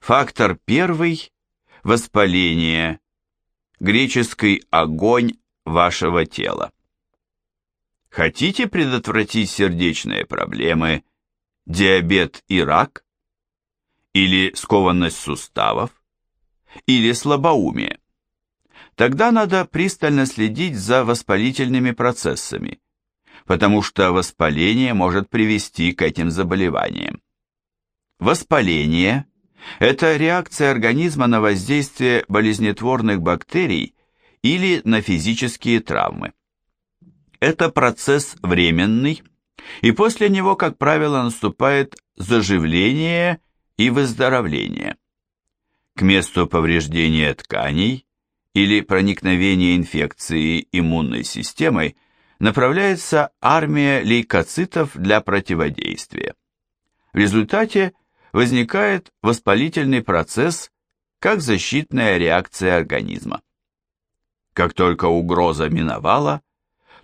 Фактор первый – воспаление, греческий огонь вашего тела. Хотите предотвратить сердечные проблемы, диабет и рак? Или скованность суставов? Или слабоумие? Тогда надо пристально следить за воспалительными процессами, потому что воспаление может привести к этим заболеваниям. Воспаление – это реакция организма на воздействие болезнетворных бактерий или на физические травмы. Это процесс временный, и после него, как правило, наступает заживление и выздоровление. К месту повреждения тканей или проникновения инфекции иммунной системой направляется армия лейкоцитов для противодействия. В результате возникает воспалительный процесс как защитная реакция организма. Как только угроза миновала,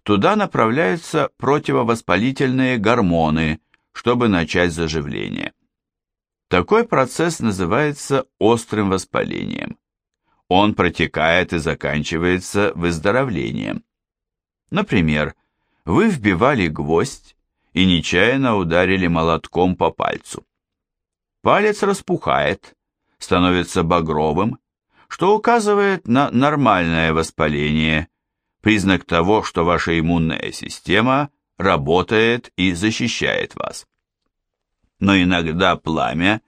туда направляются противовоспалительные гормоны, чтобы начать заживление. Такой процесс называется острым воспалением. Он протекает и заканчивается выздоровлением. Например, вы вбивали гвоздь и нечаянно ударили молотком по пальцу. Палец распухает, становится багровым, что указывает на нормальное воспаление, признак того, что ваша иммунная система работает и защищает вас. Но иногда пламя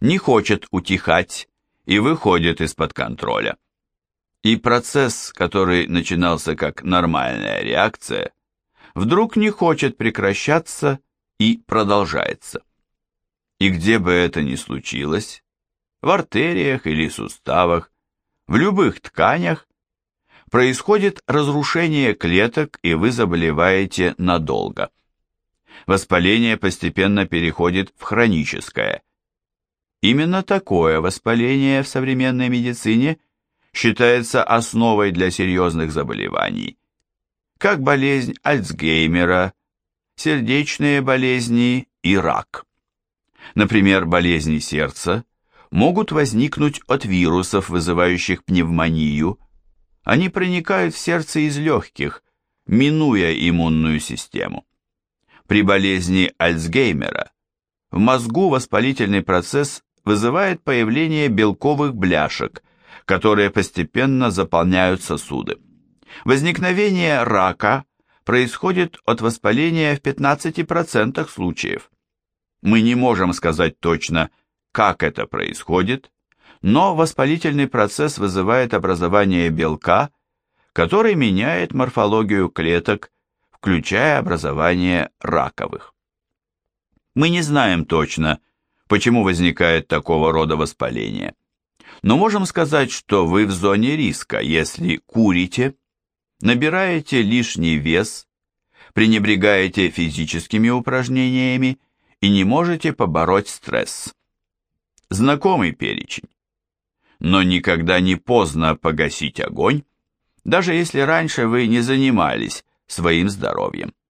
не хочет утихать и выходит из-под контроля. И процесс, который начинался как нормальная реакция, вдруг не хочет прекращаться и продолжается. И где бы это ни случилось, в артериях или суставах, в любых тканях, происходит разрушение клеток, и вы заболеваете надолго. Воспаление постепенно переходит в хроническое. Именно такое воспаление в современной медицине считается основой для серьезных заболеваний, как болезнь Альцгеймера, сердечные болезни и рак. Например, болезни сердца могут возникнуть от вирусов, вызывающих пневмонию. Они проникают в сердце из легких, минуя иммунную систему. При болезни Альцгеймера в мозгу воспалительный процесс вызывает появление белковых бляшек, которые постепенно заполняют сосуды. Возникновение рака происходит от воспаления в 15% случаев. Мы не можем сказать точно, как это происходит, но воспалительный процесс вызывает образование белка, который меняет морфологию клеток, включая образование раковых. Мы не знаем точно, почему возникает такого рода воспаление, но можем сказать, что вы в зоне риска, если курите, набираете лишний вес, пренебрегаете физическими упражнениями и не можете побороть стресс. Знакомый перечень. Но никогда не поздно погасить огонь, даже если раньше вы не занимались своим здоровьем.